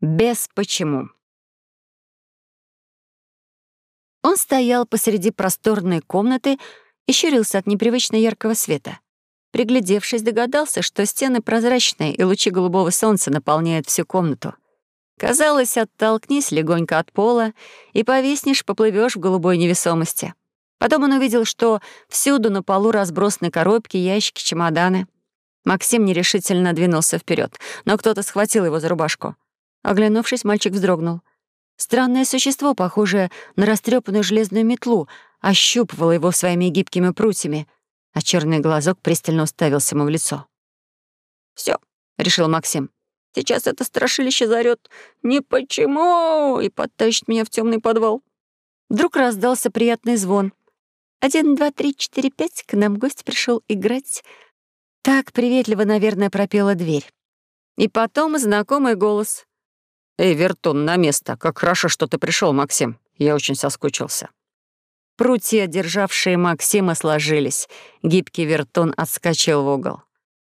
Без почему. Он стоял посреди просторной комнаты и щурился от непривычно яркого света. Приглядевшись, догадался, что стены прозрачные, и лучи голубого солнца наполняют всю комнату. Казалось, оттолкнись легонько от пола, и повиснешь, поплывешь в голубой невесомости. Потом он увидел, что всюду на полу разбросаны коробки, ящики, чемоданы. Максим нерешительно двинулся вперед, но кто-то схватил его за рубашку. Оглянувшись, мальчик вздрогнул. Странное существо, похожее на растрепанную железную метлу, ощупывало его своими гибкими прутьями, а черный глазок пристально уставился ему в лицо. Все, решил Максим. «Сейчас это страшилище заорёт «Не почему!» и подтащит меня в темный подвал». Вдруг раздался приятный звон. «Один, два, три, четыре, пять, к нам гость пришел играть». Так приветливо, наверное, пропела дверь. И потом знакомый голос. «Эй, Вертун, на место. Как хорошо, что ты пришел, Максим. Я очень соскучился». Прутья, державшие Максима, сложились. Гибкий Вертун отскочил в угол.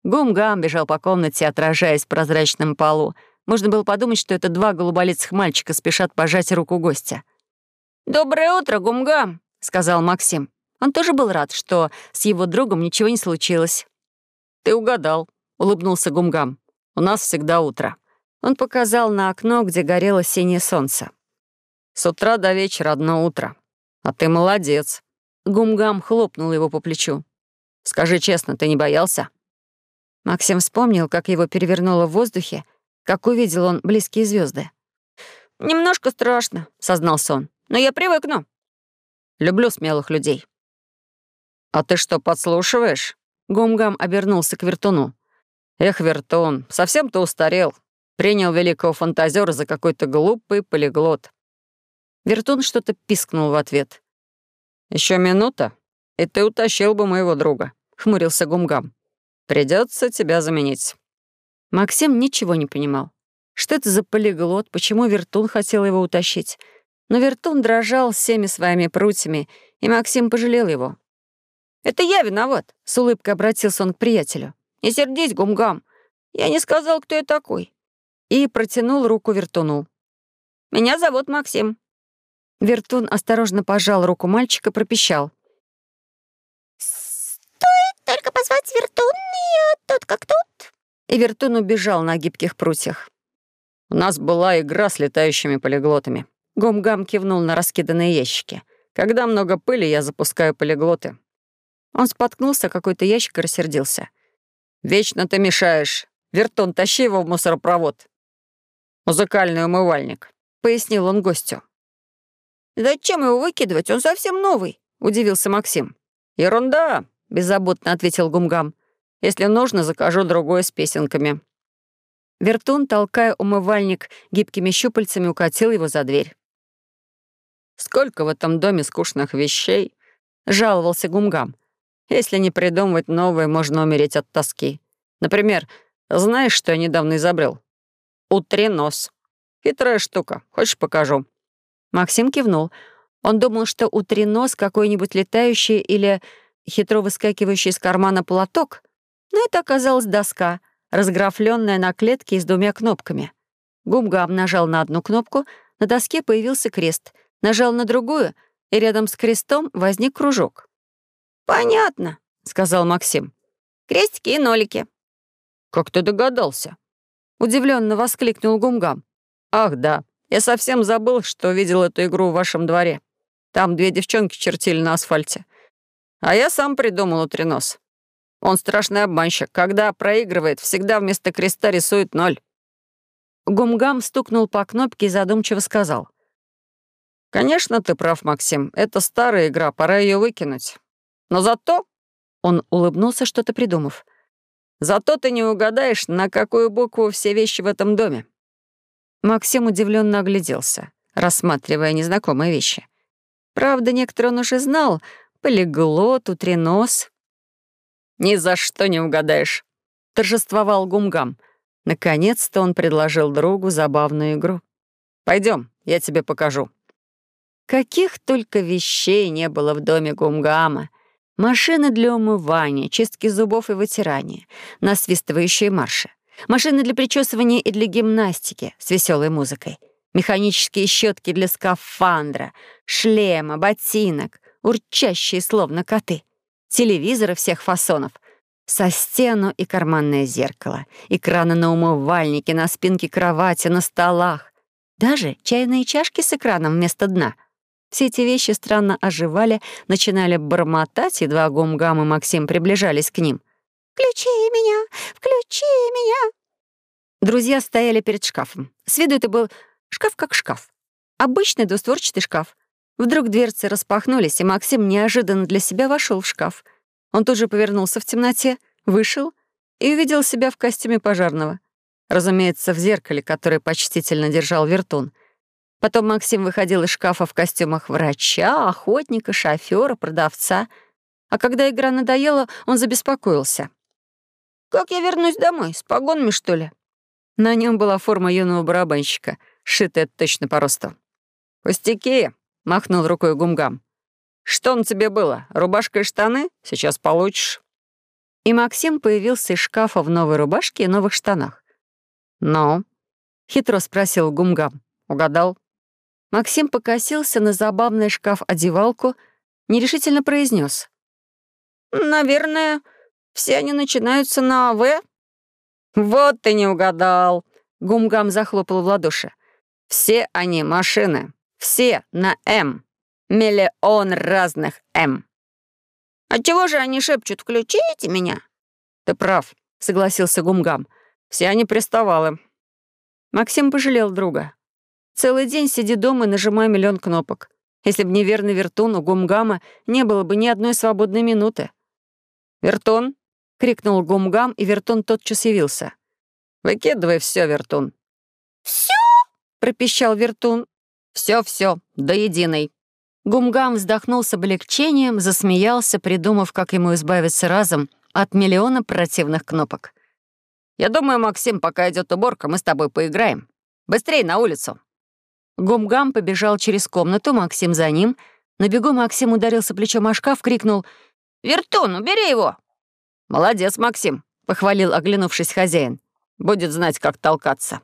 Гум-гам бежал по комнате, отражаясь в прозрачном полу. Можно было подумать, что это два голуболицых мальчика спешат пожать руку гостя. «Доброе утро, Гум-гам», — сказал Максим. Он тоже был рад, что с его другом ничего не случилось. «Ты угадал», — улыбнулся Гумгам. «У нас всегда утро». Он показал на окно, где горело синее солнце. «С утра до вечера одно утро. А ты молодец». Гумгам хлопнул его по плечу. «Скажи честно, ты не боялся?» Максим вспомнил, как его перевернуло в воздухе, как увидел он близкие звезды. «Немножко страшно», — сознался он. «Но я привыкну». «Люблю смелых людей». «А ты что, подслушиваешь?» Гумгам обернулся к Вертуну. «Эх, Вертун, совсем ты устарел. Принял великого фантазера за какой-то глупый полиглот». Вертун что-то пискнул в ответ. Еще минута, и ты утащил бы моего друга», — хмурился Гумгам. Придется тебя заменить». Максим ничего не понимал. Что это за полиглот, почему Вертун хотел его утащить? Но Вертун дрожал всеми своими прутьями, и Максим пожалел его. «Это я виноват», — с улыбкой обратился он к приятелю. «Не сердись, Гумгам. Я не сказал, кто я такой». И протянул руку Вертуну. «Меня зовут Максим». Вертун осторожно пожал руку мальчика, пропищал. «Стоит только позвать Вертун, и тут как тут». И Вертун убежал на гибких прутьях. «У нас была игра с летающими полиглотами». Гумгам кивнул на раскиданные ящики. «Когда много пыли, я запускаю полиглоты. Он споткнулся, какой-то ящик и рассердился. «Вечно ты мешаешь. Вертон, тащи его в мусоропровод. Музыкальный умывальник», — пояснил он гостю. «Зачем его выкидывать? Он совсем новый», — удивился Максим. «Ерунда», — беззаботно ответил Гумгам. «Если нужно, закажу другое с песенками». Вертун, толкая умывальник гибкими щупальцами, укатил его за дверь. «Сколько в этом доме скучных вещей!» — жаловался Гумгам. Если не придумывать новое, можно умереть от тоски. Например, знаешь, что я недавно изобрел? Утренос. Хитрая штука. Хочешь, покажу?» Максим кивнул. Он думал, что утренос какой-нибудь летающий или хитро выскакивающий из кармана платок, но это оказалась доска, разграфленная на клетке с двумя кнопками. Гумгам нажал на одну кнопку, на доске появился крест, нажал на другую, и рядом с крестом возник кружок. «Понятно», — сказал Максим. «Крестики и нолики». «Как ты догадался?» — удивленно воскликнул Гумгам. «Ах, да, я совсем забыл, что видел эту игру в вашем дворе. Там две девчонки чертили на асфальте. А я сам придумал утренос. Он страшный обманщик. Когда проигрывает, всегда вместо креста рисует ноль». Гумгам стукнул по кнопке и задумчиво сказал. «Конечно, ты прав, Максим. Это старая игра, пора ее выкинуть. Но зато...» Он улыбнулся, что-то придумав. «Зато ты не угадаешь, на какую букву все вещи в этом доме». Максим удивленно огляделся, рассматривая незнакомые вещи. Правда, некоторые он уже знал. Полиглот, утренос. «Ни за что не угадаешь», — торжествовал Гумгам. Наконец-то он предложил другу забавную игру. Пойдем, я тебе покажу». Каких только вещей не было в доме Гумгама. Машины для умывания, чистки зубов и вытирания, насвистывающие марши. машины для причесывания и для гимнастики с веселой музыкой, механические щетки для скафандра, шлема, ботинок, урчащие словно коты, телевизоры всех фасонов, со стену и карманное зеркало, экраны на умывальнике, на спинке кровати, на столах, даже чайные чашки с экраном вместо дна. Все эти вещи странно оживали, начинали бормотать, едва Гумгам и Максим приближались к ним. «Включи меня! Включи меня!» Друзья стояли перед шкафом. С виду это был шкаф как шкаф. Обычный двустворчатый шкаф. Вдруг дверцы распахнулись, и Максим неожиданно для себя вошел в шкаф. Он тут же повернулся в темноте, вышел и увидел себя в костюме пожарного. Разумеется, в зеркале, которое почтительно держал вертун. Потом Максим выходил из шкафа в костюмах врача, охотника, шофера, продавца. А когда игра надоела, он забеспокоился. «Как я вернусь домой? С погонами, что ли?» На нем была форма юного барабанщика, сшитая точно по росту. «Пустяки!» — махнул рукой Гумгам. «Что на тебе было? Рубашка и штаны? Сейчас получишь». И Максим появился из шкафа в новой рубашке и новых штанах. «Ну?» — хитро спросил Гумгам. «Угадал?» Максим покосился на забавный шкаф-одевалку, нерешительно произнес: «Наверное, все они начинаются на «В». «Вот ты не угадал!» — Гумгам захлопал в ладоши. «Все они машины. Все на «М». Миллион разных «М». «А чего же они шепчут «включите меня»?» «Ты прав», — согласился Гумгам. «Все они приставалы». Максим пожалел друга. Целый день сиди дома и нажимай миллион кнопок. Если бы не верный вертун, у Гумгама не было бы ни одной свободной минуты. «Вертун!» — крикнул Гумгам, и Вертун тотчас явился. «Выкидывай все, Вертун». «Все?» — пропищал Вертун. «Все-все, до единой». Гумгам вздохнул с облегчением, засмеялся, придумав, как ему избавиться разом от миллиона противных кнопок. «Я думаю, Максим, пока идет уборка, мы с тобой поиграем. Быстрей на улицу!» Гумгам побежал через комнату, Максим за ним. На бегу Максим ударился плечом о шкаф, крикнул «Вертун, убери его!» «Молодец, Максим!» — похвалил, оглянувшись хозяин. «Будет знать, как толкаться».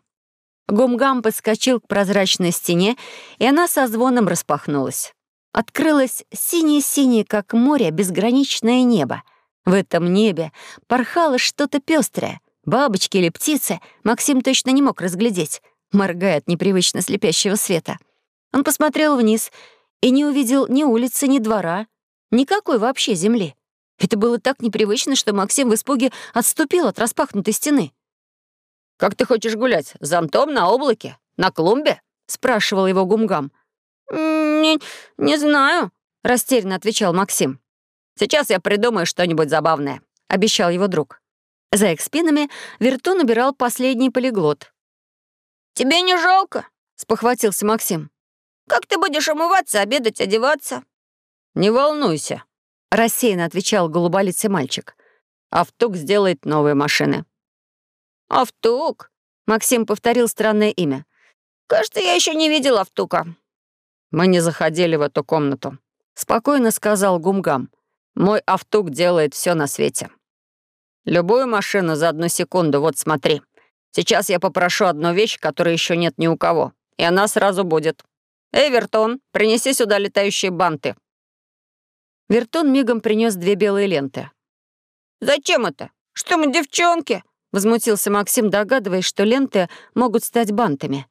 Гумгам подскочил к прозрачной стене, и она со звоном распахнулась. Открылось синее-синее, как море, безграничное небо. В этом небе порхало что-то пестрое. Бабочки или птицы Максим точно не мог разглядеть, моргая от непривычно слепящего света. Он посмотрел вниз и не увидел ни улицы, ни двора, никакой вообще земли. Это было так непривычно, что Максим в испуге отступил от распахнутой стены. «Как ты хочешь гулять? Зонтом на облаке? На клумбе?» — спрашивал его Гумгам. «Не, не знаю», — растерянно отвечал Максим. «Сейчас я придумаю что-нибудь забавное», — обещал его друг. За их спинами Вертун убирал последний полиглот. «Тебе не жалко?» — спохватился Максим. «Как ты будешь умываться, обедать, одеваться?» «Не волнуйся», — рассеянно отвечал голуболицый мальчик. «Автук сделает новые машины». «Автук?» — Максим повторил странное имя. «Кажется, я еще не видел Автука». «Мы не заходили в эту комнату», — спокойно сказал Гумгам. «Мой автук делает все на свете. Любую машину за одну секунду, вот смотри. Сейчас я попрошу одну вещь, которой еще нет ни у кого, и она сразу будет. Эвертон, принеси сюда летающие банты». Вертон мигом принес две белые ленты. «Зачем это? Что мы, девчонки?» — возмутился Максим, догадываясь, что ленты могут стать бантами.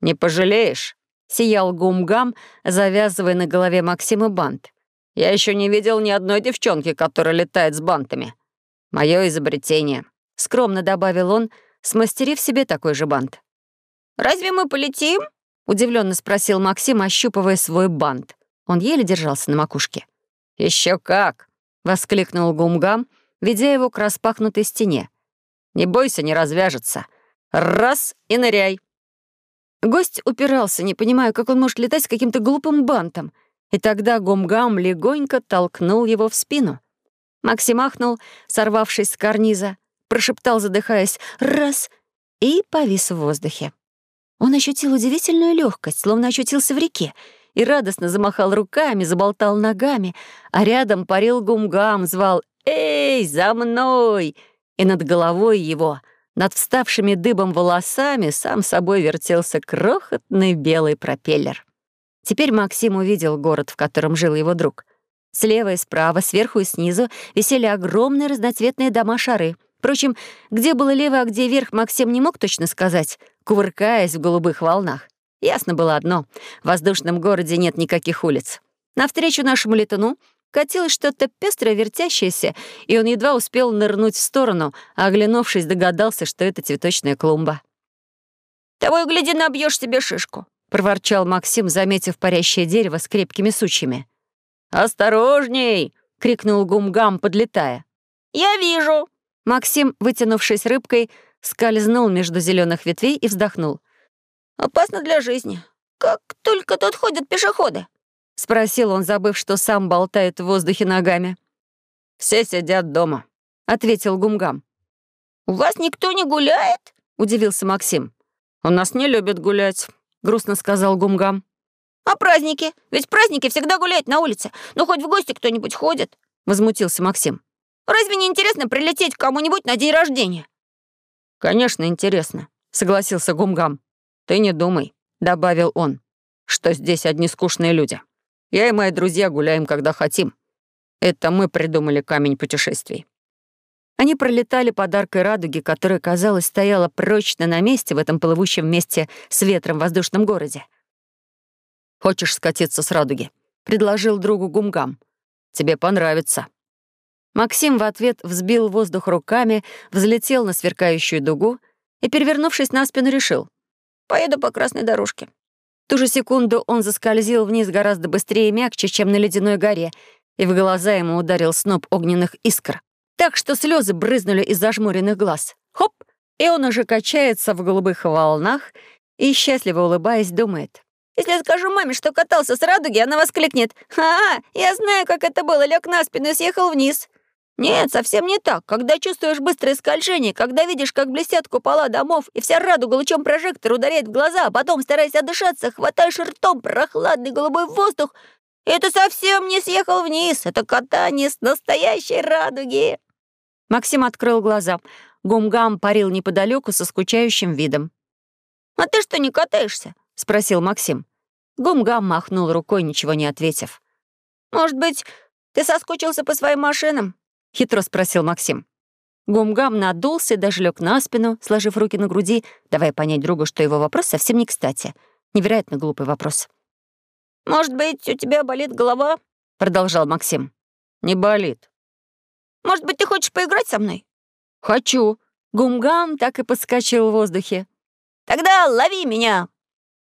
«Не пожалеешь?» — сиял Гумгам, завязывая на голове Максима бант. «Я еще не видел ни одной девчонки, которая летает с бантами. Мое изобретение», — скромно добавил он, смастерив себе такой же бант. «Разве мы полетим?» — удивленно спросил Максим, ощупывая свой бант. Он еле держался на макушке. Еще как!» — воскликнул Гумгам, ведя его к распахнутой стене. «Не бойся, не развяжется. Раз — и ныряй!» Гость упирался, не понимая, как он может летать с каким-то глупым бантом. И тогда Гумгам легонько толкнул его в спину. Максим ахнул, сорвавшись с карниза, прошептал, задыхаясь, «раз» и повис в воздухе. Он ощутил удивительную легкость, словно очутился в реке, и радостно замахал руками, заболтал ногами, а рядом парил гумгам, звал «Эй, за мной!» И над головой его над вставшими дыбом волосами сам собой вертелся крохотный белый пропеллер. Теперь Максим увидел город, в котором жил его друг. Слева и справа, сверху и снизу висели огромные разноцветные дома-шары. Впрочем, где было лево, а где верх, Максим не мог точно сказать, кувыркаясь в голубых волнах. Ясно было одно — в воздушном городе нет никаких улиц. Навстречу нашему летуну катилось что-то пестро вертящееся, и он едва успел нырнуть в сторону, а, оглянувшись, догадался, что это цветочная клумба. «Того и гляди, набьешь себе шишку», — проворчал Максим, заметив парящее дерево с крепкими сучьями. «Осторожней!» — крикнул Гумгам, подлетая. «Я вижу!» Максим, вытянувшись рыбкой, скользнул между зеленых ветвей и вздохнул. «Опасно для жизни. Как только тут ходят пешеходы!» — спросил он, забыв, что сам болтает в воздухе ногами. «Все сидят дома», — ответил Гумгам. «У вас никто не гуляет?» — удивился Максим. «У нас не любят гулять», — грустно сказал Гумгам. «А праздники? Ведь праздники всегда гуляют на улице. Ну, хоть в гости кто-нибудь ходит», — возмутился Максим. «Разве не интересно прилететь к кому-нибудь на день рождения?» «Конечно, интересно», — согласился Гумгам. «Ты не думай», — добавил он, — «что здесь одни скучные люди». Я и мои друзья гуляем, когда хотим. Это мы придумали камень путешествий». Они пролетали под аркой радуги, которая, казалось, стояла прочно на месте в этом плывущем вместе с ветром воздушном городе. «Хочешь скатиться с радуги?» — предложил другу Гумгам. «Тебе понравится». Максим в ответ взбил воздух руками, взлетел на сверкающую дугу и, перевернувшись на спину, решил. «Поеду по красной дорожке ту же секунду он заскользил вниз гораздо быстрее и мягче, чем на ледяной горе, и в глаза ему ударил сноп огненных искр. Так что слезы брызнули из зажмуренных глаз. Хоп! И он уже качается в голубых волнах и, счастливо улыбаясь, думает. «Если я скажу маме, что катался с радуги, она воскликнет. «Ха, я знаю, как это было, лег на спину и съехал вниз». Нет, совсем не так. Когда чувствуешь быстрое скольжение, когда видишь, как блестят купола домов, и вся радуга лучом прожектора ударяет в глаза, а потом, стараясь отдышаться, хватаешь ртом прохладный голубой воздух, это совсем не съехал вниз. Это катание с настоящей радуги. Максим открыл глаза. Гумгам парил неподалеку со скучающим видом. «А ты что, не катаешься?» — спросил Максим. Гумгам махнул рукой, ничего не ответив. «Может быть, ты соскучился по своим машинам?» — хитро спросил Максим. Гумгам надулся и даже лег на спину, сложив руки на груди, давая понять другу, что его вопрос совсем не кстати. Невероятно глупый вопрос. «Может быть, у тебя болит голова?» — продолжал Максим. «Не болит». «Может быть, ты хочешь поиграть со мной?» «Хочу». Гумгам так и подскочил в воздухе. «Тогда лови меня!»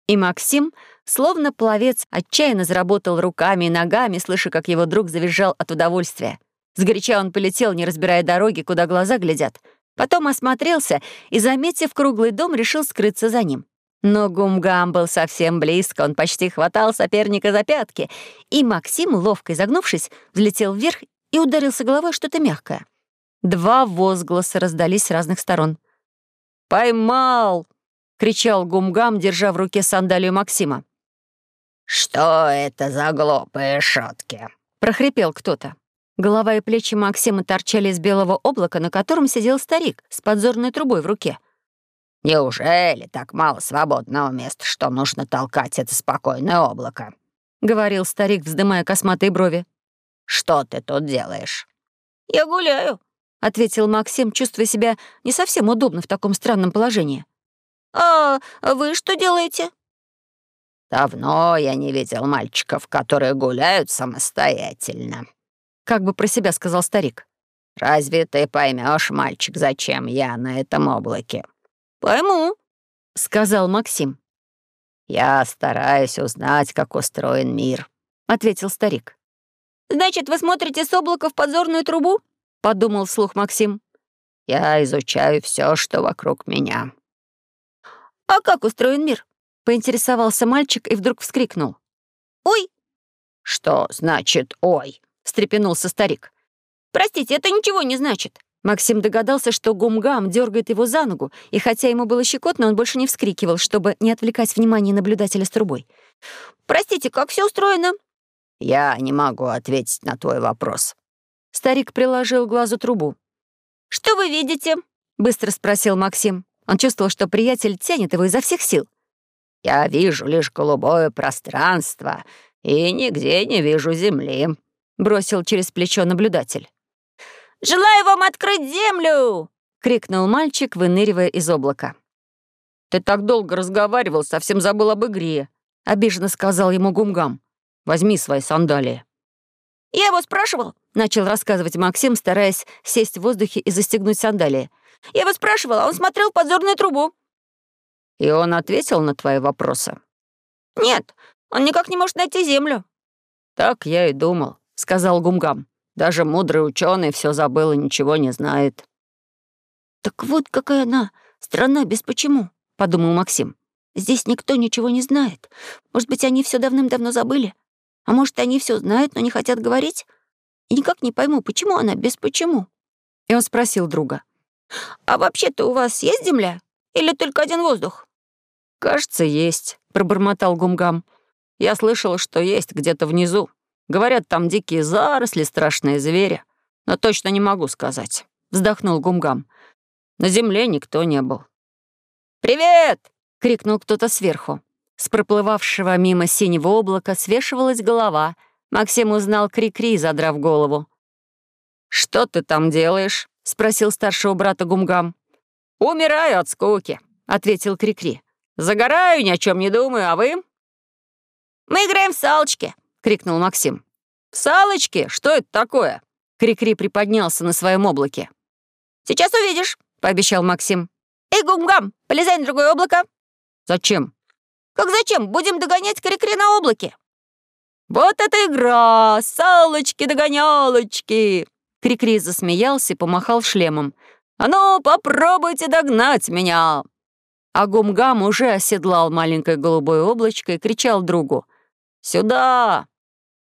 И Максим, словно пловец, отчаянно заработал руками и ногами, слыша, как его друг завизжал от удовольствия. Сгоряча он полетел, не разбирая дороги, куда глаза глядят. Потом осмотрелся и, заметив круглый дом, решил скрыться за ним. Но Гумгам был совсем близко, он почти хватал соперника за пятки, и Максим, ловко изогнувшись, взлетел вверх и ударился головой что-то мягкое. Два возгласа раздались с разных сторон. «Поймал!» — кричал Гумгам, держа в руке сандалию Максима. «Что это за глупые шутки?» — прохрипел кто-то. Голова и плечи Максима торчали из белого облака, на котором сидел старик с подзорной трубой в руке. «Неужели так мало свободного места, что нужно толкать это спокойное облако?» — говорил старик, вздымая косматые брови. «Что ты тут делаешь?» «Я гуляю», — ответил Максим, чувствуя себя не совсем удобно в таком странном положении. «А вы что делаете?» «Давно я не видел мальчиков, которые гуляют самостоятельно», как бы про себя сказал старик. «Разве ты поймешь, мальчик, зачем я на этом облаке?» «Пойму», — сказал Максим. «Я стараюсь узнать, как устроен мир», — ответил старик. «Значит, вы смотрите с облака в подзорную трубу?» — подумал вслух Максим. «Я изучаю все, что вокруг меня». «А как устроен мир?» — поинтересовался мальчик и вдруг вскрикнул. «Ой!» «Что значит «ой»?» Встрепенулся старик. «Простите, это ничего не значит». Максим догадался, что Гумгам дергает его за ногу, и хотя ему было щекотно, он больше не вскрикивал, чтобы не отвлекать внимание наблюдателя с трубой. «Простите, как все устроено?» «Я не могу ответить на твой вопрос». Старик приложил глазу трубу. «Что вы видите?» Быстро спросил Максим. Он чувствовал, что приятель тянет его изо всех сил. «Я вижу лишь голубое пространство и нигде не вижу земли», — бросил через плечо наблюдатель. «Желаю вам открыть землю!» — крикнул мальчик, выныривая из облака. «Ты так долго разговаривал, совсем забыл об игре», — обиженно сказал ему Гумгам. «Возьми свои сандалии». «Я его спрашивал», — начал рассказывать Максим, стараясь сесть в воздухе и застегнуть сандалии. «Я его спрашивал, а он смотрел в подзорную трубу». «И он ответил на твои вопросы?» «Нет, он никак не может найти землю». «Так я и думал», — сказал Гумгам. «Даже мудрый ученый все забыл и ничего не знает». «Так вот какая она, страна без почему», — подумал Максим. «Здесь никто ничего не знает. Может быть, они все давным-давно забыли? А может, они все знают, но не хотят говорить? И никак не пойму, почему она без почему?» И он спросил друга. «А вообще-то у вас есть земля? Или только один воздух?» «Кажется, есть», — пробормотал Гумгам. «Я слышал, что есть где-то внизу. Говорят, там дикие заросли, страшные звери. Но точно не могу сказать», — вздохнул Гумгам. «На земле никто не был». «Привет!» — крикнул кто-то сверху. С проплывавшего мимо синего облака свешивалась голова. Максим узнал Кри-Кри, задрав голову. «Что ты там делаешь?» — спросил старшего брата Гумгам. «Умираю от скуки», — ответил Кри-Кри. Загораю, ни о чем не думаю, а вы?» «Мы играем в салочки!» — крикнул Максим. «В салочки? Что это такое?» Крикри приподнялся на своем облаке. «Сейчас увидишь», — пообещал Максим. «Эй, Гумгам, полезай на другое облако». «Зачем?» «Как зачем? Будем догонять Крикри на облаке». «Вот это игра! Салочки-догонялочки!» Крикри засмеялся и помахал шлемом. «А ну, попробуйте догнать меня!» А Гумгам уже оседлал маленькое голубое облачко и кричал другу «Сюда!».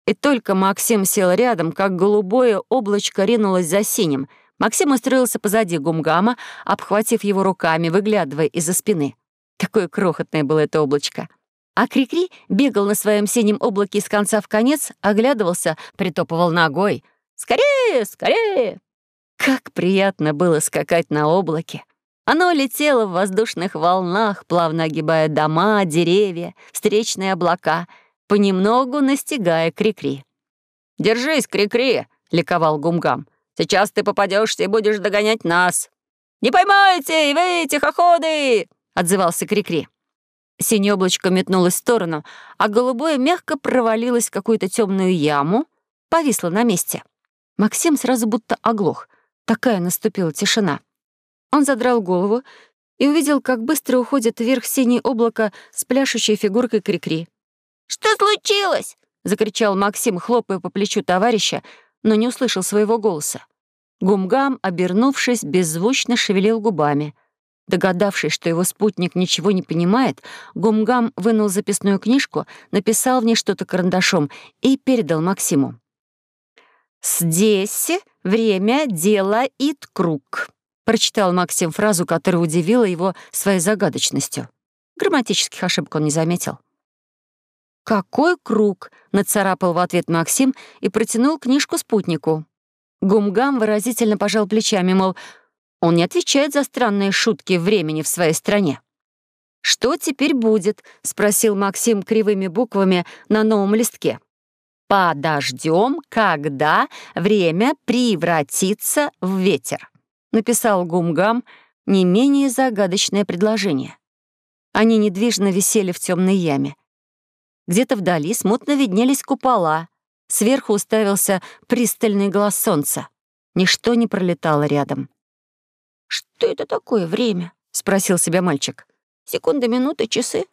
И только Максим сел рядом, как голубое облачко ринулось за синим. Максим устроился позади Гумгама, обхватив его руками, выглядывая из-за спины. Какое крохотное было это облачко. А Крикри -кри бегал на своем синем облаке из конца в конец, оглядывался, притопывал ногой. «Скорее, скорее!» Как приятно было скакать на облаке. Оно летело в воздушных волнах, плавно огибая дома, деревья, встречные облака, понемногу настигая Крикри. «Держись, Крикри!» — ликовал Гумгам. «Сейчас ты попадешься и будешь догонять нас!» «Не поймайте, и вы, тихоходы!» — отзывался Крикри. Синее облачко метнулось в сторону, а голубое мягко провалилось в какую-то темную яму, повисло на месте. Максим сразу будто оглох. Такая наступила тишина. Он задрал голову и увидел, как быстро уходит вверх синее облако с пляшущей фигуркой Крикри. «Что случилось?» — закричал Максим, хлопая по плечу товарища, но не услышал своего голоса. Гумгам, обернувшись, беззвучно шевелил губами. Догадавшись, что его спутник ничего не понимает, Гумгам вынул записную книжку, написал в ней что-то карандашом и передал Максиму. «Здесь время, дело и круг», Прочитал Максим фразу, которая удивила его своей загадочностью. Грамматических ошибок он не заметил. «Какой круг?» — нацарапал в ответ Максим и протянул книжку спутнику. Гумгам выразительно пожал плечами, мол, он не отвечает за странные шутки времени в своей стране. «Что теперь будет?» — спросил Максим кривыми буквами на новом листке. «Подождем, когда время превратится в ветер» написал Гумгам не менее загадочное предложение. Они недвижно висели в темной яме. Где-то вдали смутно виднелись купола. Сверху уставился пристальный глаз солнца. Ничто не пролетало рядом. «Что это такое время?» — спросил себя мальчик. «Секунды, минуты, часы.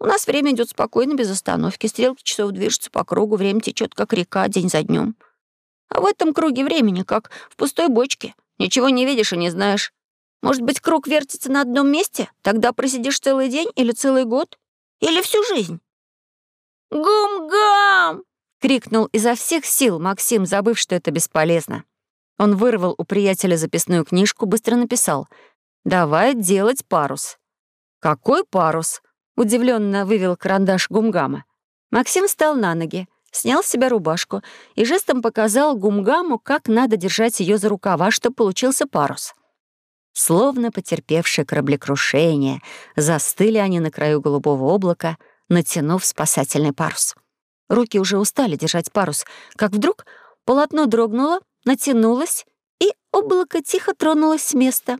У нас время идет спокойно, без остановки. Стрелки часов движутся по кругу, время течет как река, день за днем. А в этом круге времени, как в пустой бочке, Ничего не видишь и не знаешь. Может быть, круг вертится на одном месте? Тогда просидишь целый день или целый год? Или всю жизнь?» «Гум-гам!» — крикнул изо всех сил Максим, забыв, что это бесполезно. Он вырвал у приятеля записную книжку, быстро написал «Давай делать парус». «Какой парус?» — удивленно вывел карандаш Гумгама. Максим встал на ноги снял с себя рубашку и жестом показал Гумгаму, как надо держать ее за рукава, чтобы получился парус. Словно потерпевшие кораблекрушение, застыли они на краю голубого облака, натянув спасательный парус. Руки уже устали держать парус, как вдруг полотно дрогнуло, натянулось, и облако тихо тронулось с места.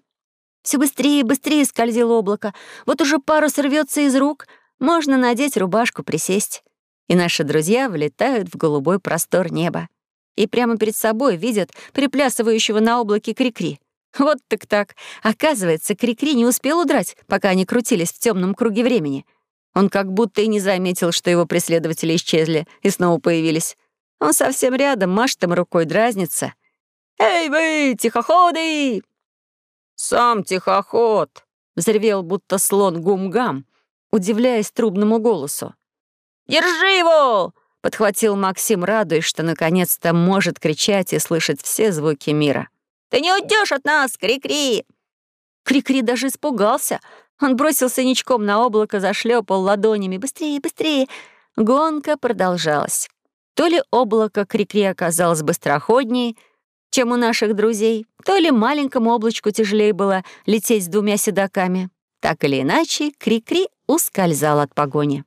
Все быстрее и быстрее скользило облако. Вот уже парус рвется из рук, можно надеть рубашку, присесть. И наши друзья влетают в голубой простор неба. И прямо перед собой видят приплясывающего на облаке крикри. Вот так так. Оказывается, крикри не успел удрать, пока они крутились в темном круге времени. Он как будто и не заметил, что его преследователи исчезли и снова появились. Он совсем рядом, машет им рукой, дразнится. «Эй вы, тихоходы!» «Сам тихоход!» — взревел будто слон гум-гам, удивляясь трубному голосу. «Держи его!» — подхватил Максим, радуясь, что наконец-то может кричать и слышать все звуки мира. «Ты не уйдешь от нас, Кри-Кри!» Кри-Кри даже испугался. Он бросился ничком на облако, зашлепал ладонями. «Быстрее, быстрее!» Гонка продолжалась. То ли облако Крикри оказалось быстроходнее, чем у наших друзей, то ли маленькому облачку тяжелее было лететь с двумя седаками. Так или иначе, Крикри ускользал от погони.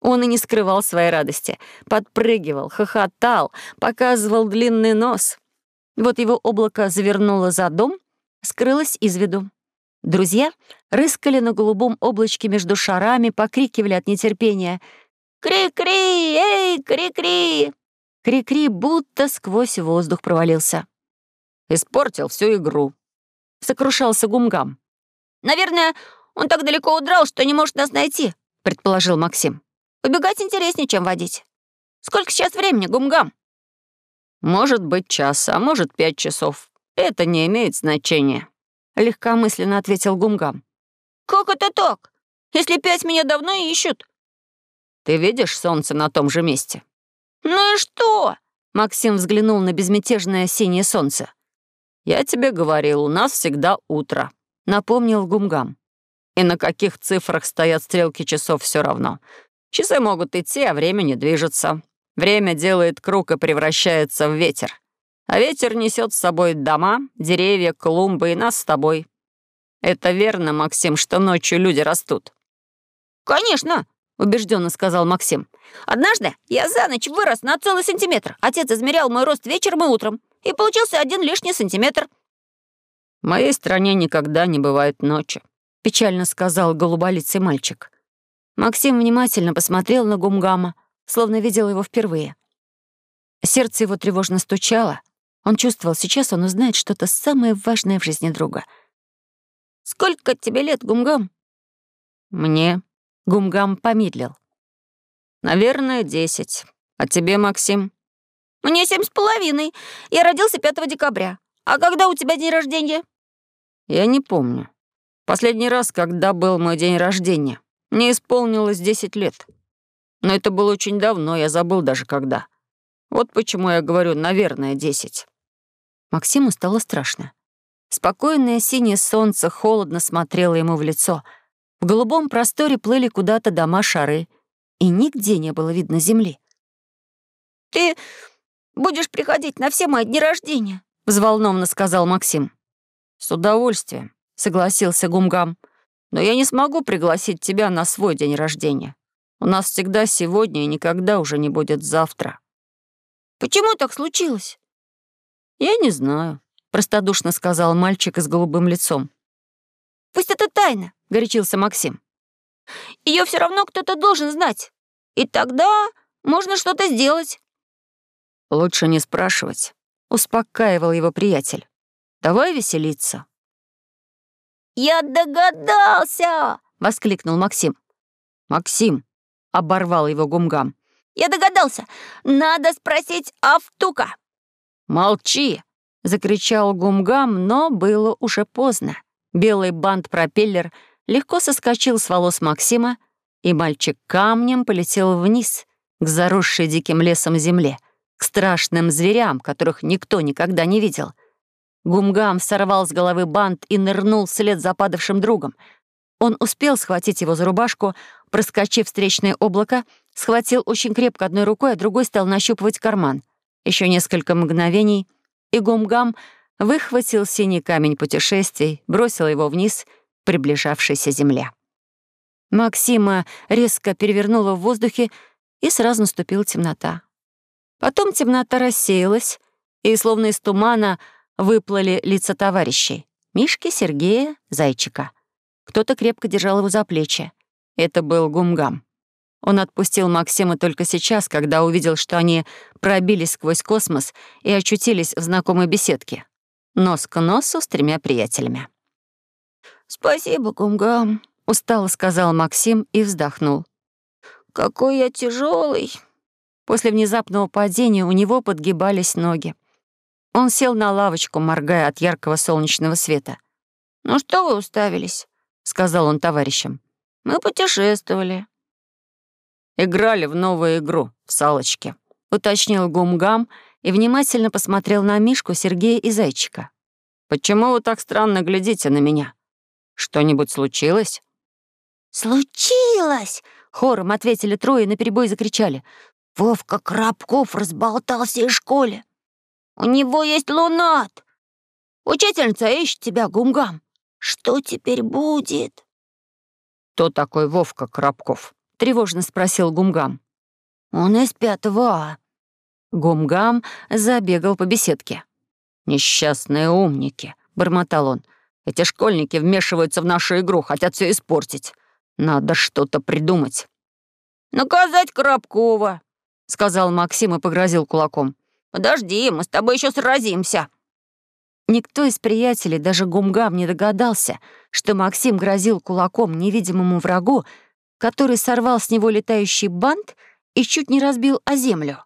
Он и не скрывал своей радости, подпрыгивал, хохотал, показывал длинный нос. Вот его облако завернуло за дом, скрылось из виду. Друзья рыскали на голубом облачке между шарами, покрикивали от нетерпения — «Кри-кри! Эй, кри-кри!» Кри-кри будто сквозь воздух провалился. «Испортил всю игру», — сокрушался Гумгам. «Наверное, он так далеко удрал, что не может нас найти», — предположил Максим. «Убегать интереснее, чем водить. Сколько сейчас времени, Гумгам?» «Может быть, час, а может, пять часов. Это не имеет значения», — легкомысленно ответил Гумгам. «Как это так? Если пять меня давно ищут?» Ты видишь солнце на том же месте?» «Ну и что?» Максим взглянул на безмятежное синее солнце. «Я тебе говорил, у нас всегда утро», — напомнил Гумгам. «И на каких цифрах стоят стрелки часов все равно. Часы могут идти, а время не движется. Время делает круг и превращается в ветер. А ветер несет с собой дома, деревья, клумбы и нас с тобой. Это верно, Максим, что ночью люди растут?» «Конечно!» убежденно сказал Максим. «Однажды я за ночь вырос на целый сантиметр. Отец измерял мой рост вечером и утром, и получился один лишний сантиметр». «В моей стране никогда не бывает ночи», — печально сказал голуболицый мальчик. Максим внимательно посмотрел на Гумгама, словно видел его впервые. Сердце его тревожно стучало. Он чувствовал, сейчас он узнает что-то самое важное в жизни друга. «Сколько тебе лет, Гумгам?» «Мне Гумгам помедлил. «Наверное, десять. А тебе, Максим?» «Мне семь с половиной. Я родился 5 декабря. А когда у тебя день рождения?» «Я не помню. Последний раз, когда был мой день рождения, мне исполнилось десять лет. Но это было очень давно, я забыл даже когда. Вот почему я говорю, наверное, десять». Максиму стало страшно. Спокойное синее солнце холодно смотрело ему в лицо — в голубом просторе плыли куда-то дома-шары, и нигде не было видно земли. «Ты будешь приходить на все мои дни рождения?» — взволнованно сказал Максим. «С удовольствием», — согласился Гумгам. «Но я не смогу пригласить тебя на свой день рождения. У нас всегда сегодня и никогда уже не будет завтра». «Почему так случилось?» «Я не знаю», — простодушно сказал мальчик с голубым лицом. «Пусть это тайна. — горячился Максим. Ее все равно кто-то должен знать. И тогда можно что-то сделать». «Лучше не спрашивать», — успокаивал его приятель. «Давай веселиться». «Я догадался!» — воскликнул Максим. «Максим!» — оборвал его гумгам. «Я догадался! Надо спросить Автука!» «Молчи!» — закричал гумгам, но было уже поздно. Белый бант-пропеллер — легко соскочил с волос Максима, и мальчик камнем полетел вниз, к заросшей диким лесом земле, к страшным зверям, которых никто никогда не видел. Гумгам сорвал с головы бант и нырнул вслед за падавшим другом. Он успел схватить его за рубашку, проскочив встречное облако, схватил очень крепко одной рукой, а другой стал нащупывать карман. Еще несколько мгновений, и Гумгам выхватил синий камень путешествий, бросил его вниз приближавшейся земле. Максима резко перевернула в воздухе, и сразу наступила темнота. Потом темнота рассеялась, и словно из тумана выплыли лица товарищей. Мишки, Сергея, Зайчика. Кто-то крепко держал его за плечи. Это был Гумгам. Он отпустил Максима только сейчас, когда увидел, что они пробились сквозь космос и очутились в знакомой беседке. Нос к носу с тремя приятелями. «Спасибо, Гумгам», — устало сказал Максим и вздохнул. «Какой я тяжелый. После внезапного падения у него подгибались ноги. Он сел на лавочку, моргая от яркого солнечного света. «Ну что вы уставились?» — сказал он товарищам. «Мы путешествовали». «Играли в новую игру, в салочке», — уточнил Гумгам и внимательно посмотрел на Мишку, Сергея и Зайчика. «Почему вы так странно глядите на меня? Что-нибудь случилось?» «Случилось!» — хором ответили трое и наперебой закричали. «Вовка Крабков разболтал всей школе. У него есть лунат. Учительница ищет тебя, Гумгам. Что теперь будет?» «Кто такой Вовка Крабков?» — тревожно спросил Гумгам. «Он из пятого А». Гумгам забегал по беседке. «Несчастные умники», — бормотал он. «Эти школьники вмешиваются в нашу игру, хотят все испортить. Надо что-то придумать». «Наказать Крабкова», — сказал Максим и погрозил кулаком. «Подожди, мы с тобой еще сразимся». Никто из приятелей, даже Гумгам, не догадался, что Максим грозил кулаком невидимому врагу, который сорвал с него летающий бант и чуть не разбил о землю.